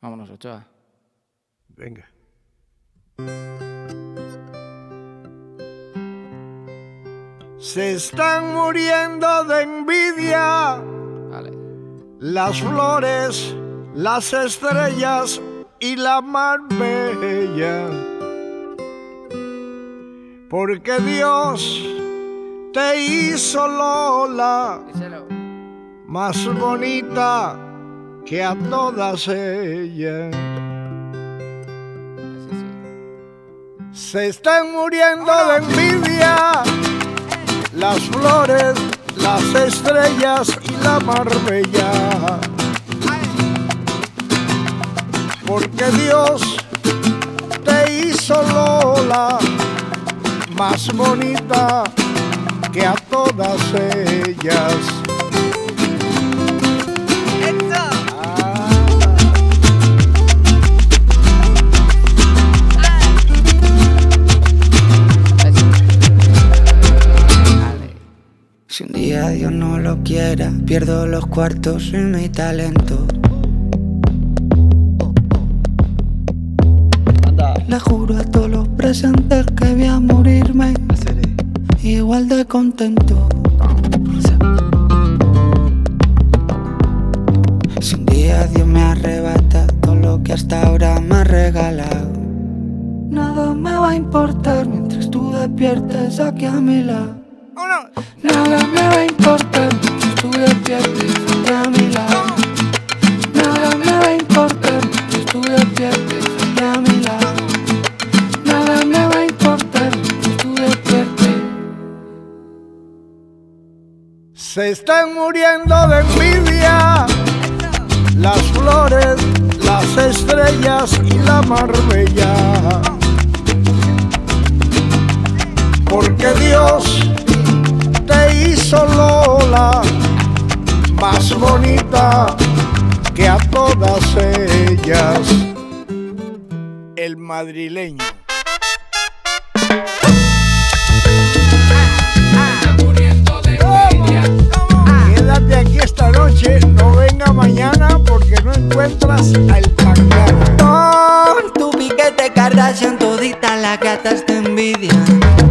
Vámonos, Ochoa. Venga. Se están muriendo de envidia Vale. las flores, las estrellas y la mar bella. Porque Dios te hizo Lola Díselo. más bonita que a todas ellas. Se están muriendo de envidia las flores, las estrellas y la marbella. Porque Dios te hizo Lola más bonita que a todas ellas. Si un día Dios no lo quiera, pierdo los cuartos y mi talento. Le juro a todos los presentes que voy a morirme igual de contento. Si un día Dios me arrebata todo lo que hasta ahora me ha regalado, nada me va a importar mientras tú despiertes aquí a mi lado. Nada me va a importar tú despiertes aquí a mi lado. Nada me va a importar tú despiertes aquí a mi lado. Nada me va a importar mientras tú despiertes. Se están muriendo de envidia las flores, las estrellas y la marbella. Porque Dios hizo Lola más bonita que a todas ellas. El madrileño. Quédate aquí esta noche, no venga mañana porque no encuentras al mañana. Con tu piquete Kardashian toditas las gatas te envidian